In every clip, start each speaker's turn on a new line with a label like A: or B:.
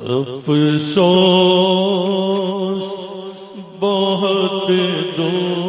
A: افسوس بہت دور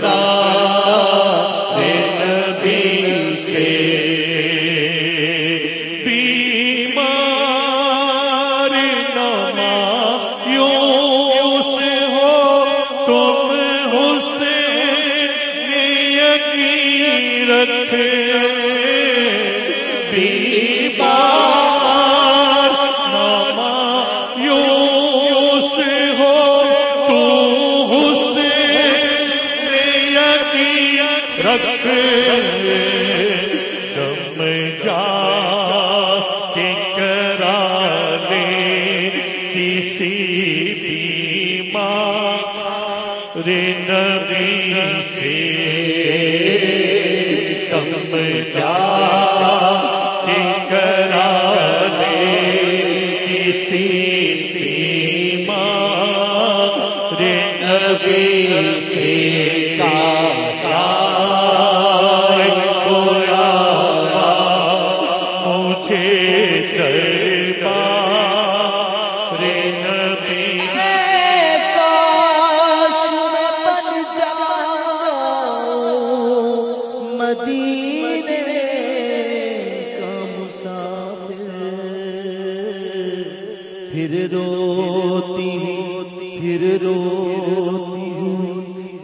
A: سار سے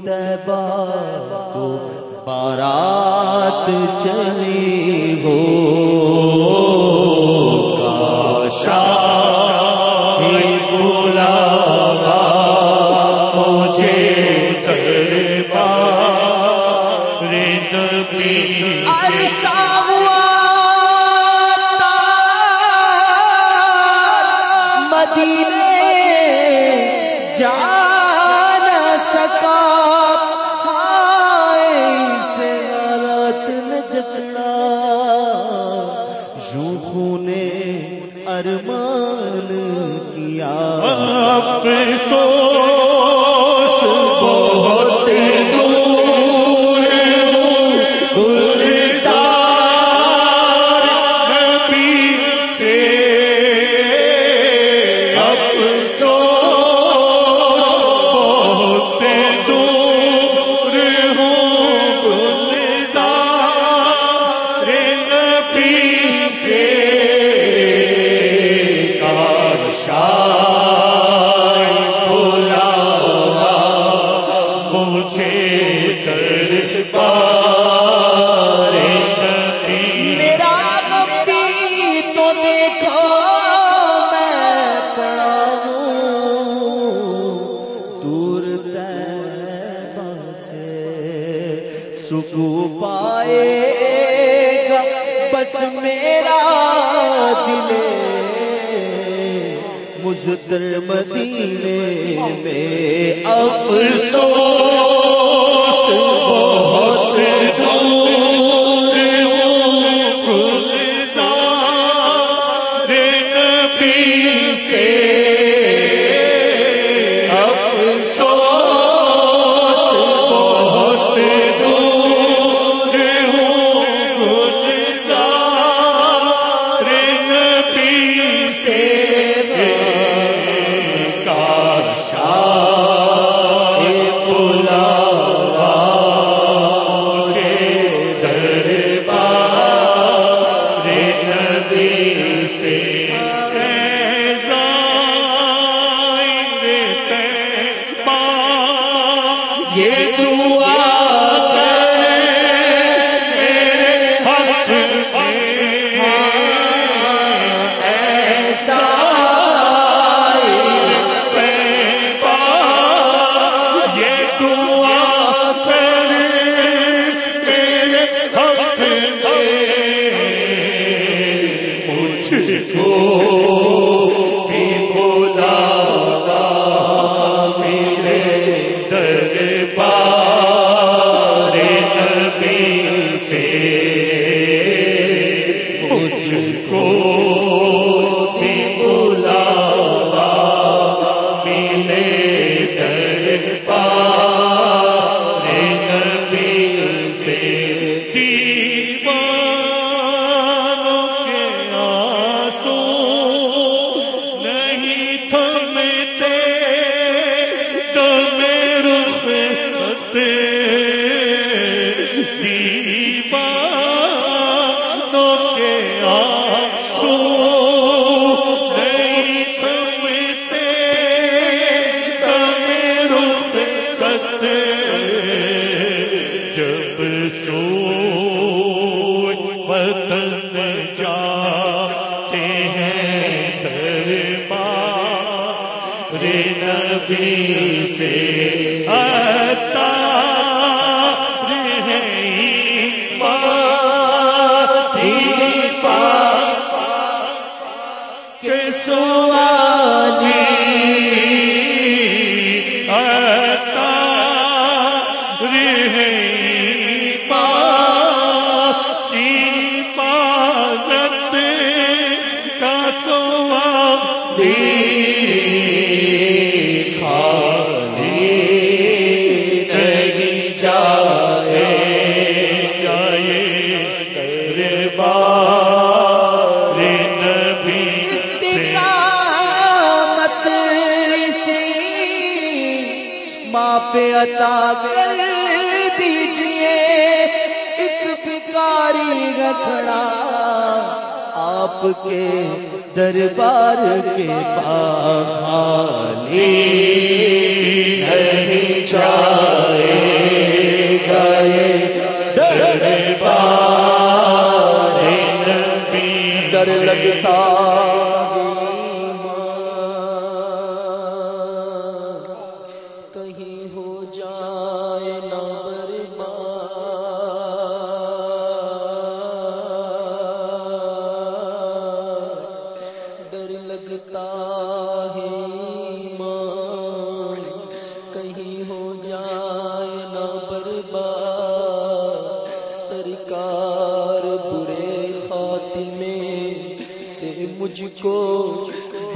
B: تبا کو بارات چلی ہو۔ کاشا بولا
A: مجھے سو
B: سکو پائے گا۔ بس میرا دل مجھتر مدینے میں افسوس
A: بہت دور ہوں گلزار نبی سے پا جب سو وطن جاتے ہیں دربار۔ نبی سے
B: عطا کر دیجیے ایک بھکاری رکھنا آپ کے دربار کے پاس خالی نہیں جائے گئے دربار ڈر لگتا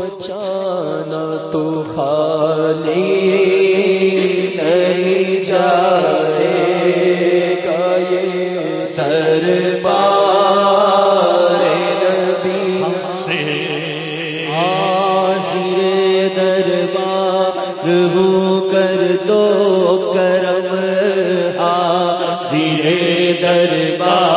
B: بچانا تو خالی نہیں جائے گا۔ یہ دربار نبی حاضر دربار ہو کر دو کرم۔ حاضر دربار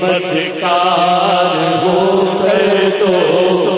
B: چمتکار ہو کر
A: تو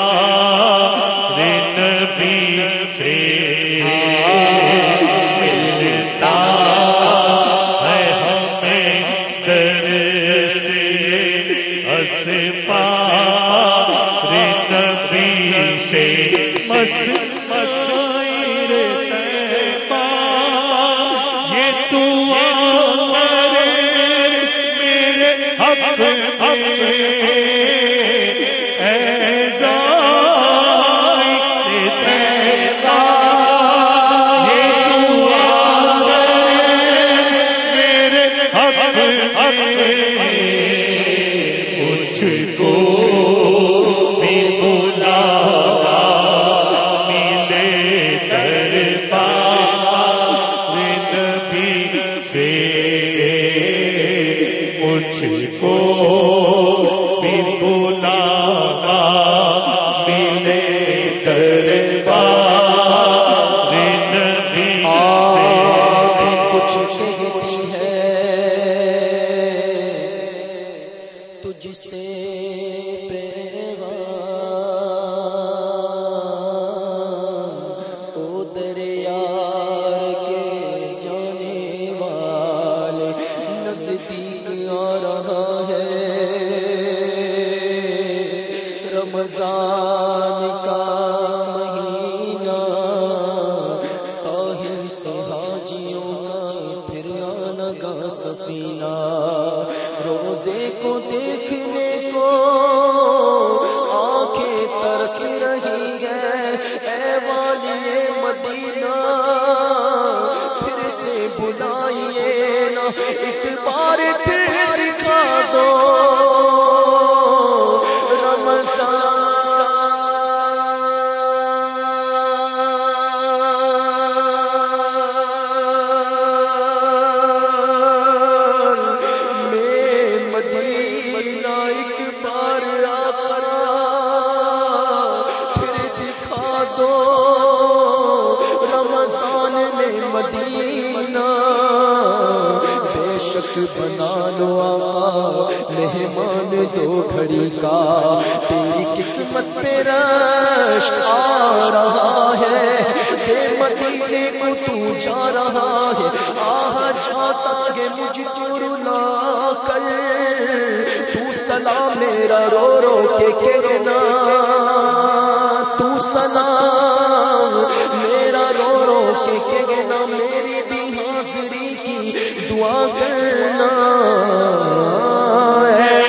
C: میرا رو رو کے کہنا میری بھی حاضری کی دعا کرنا۔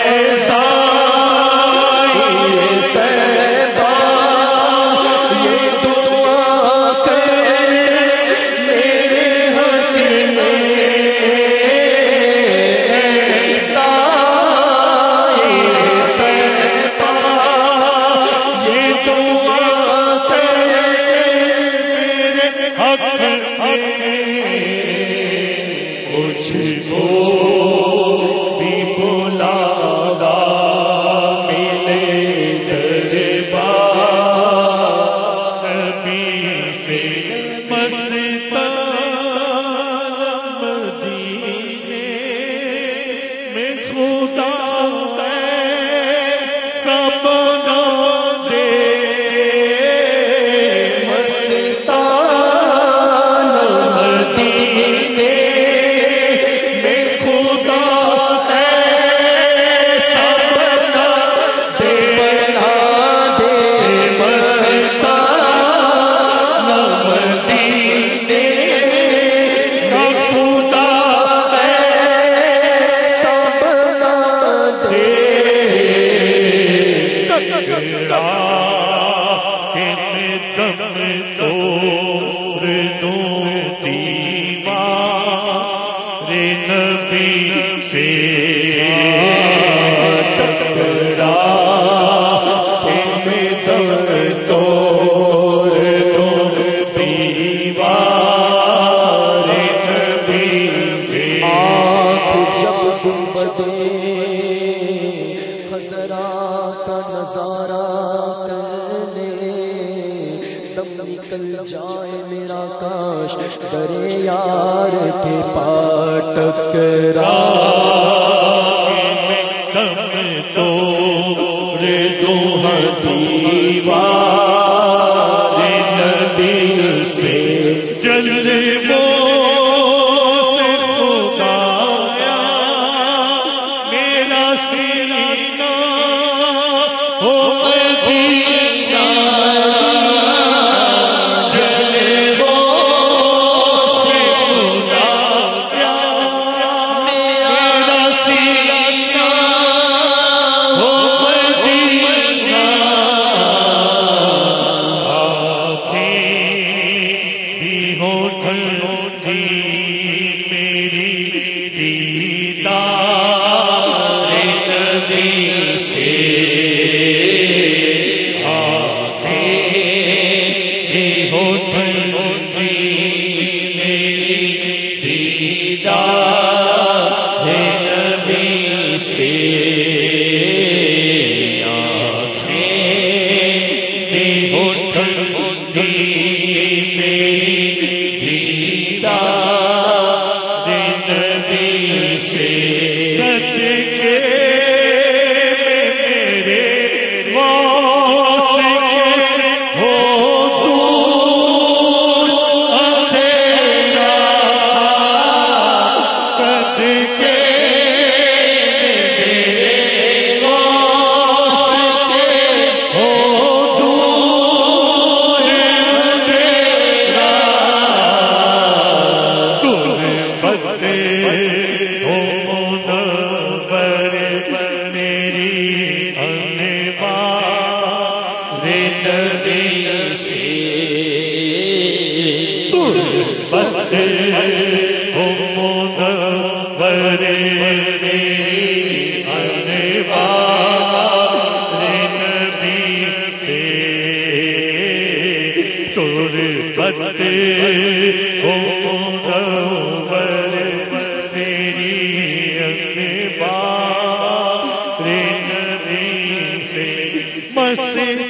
C: ایسا کم تو کے پاٹک
A: را تو دو دیوا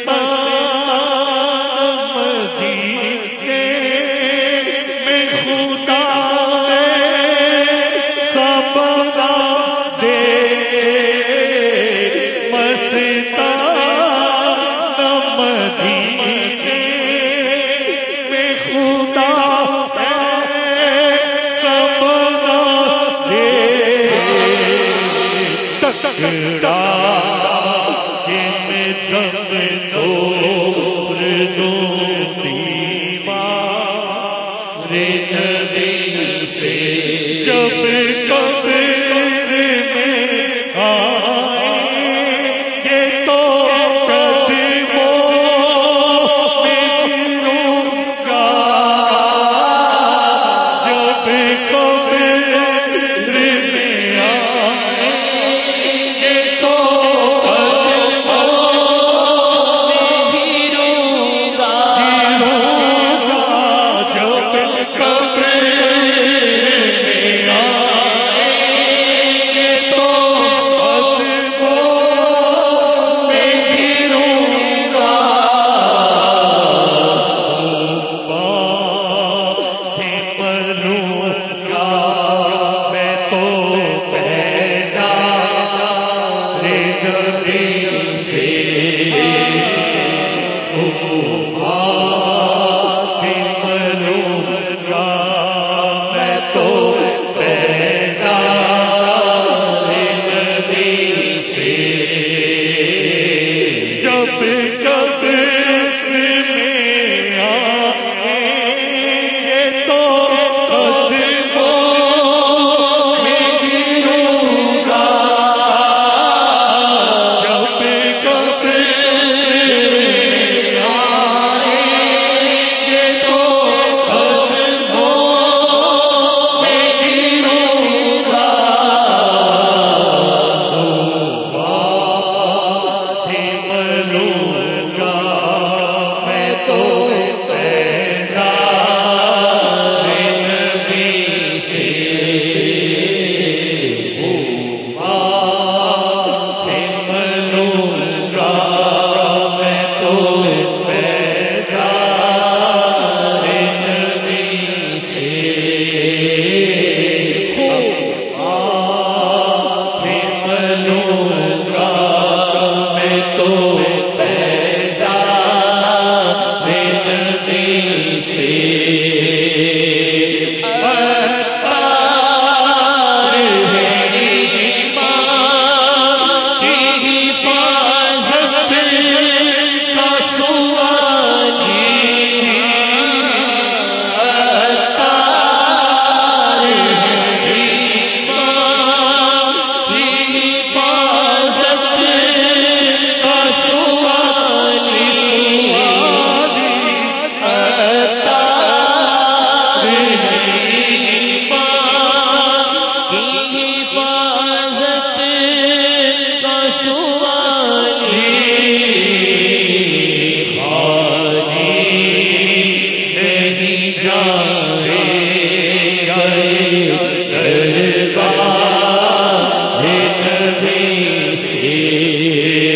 A: پس کب کب ہوں
B: ہے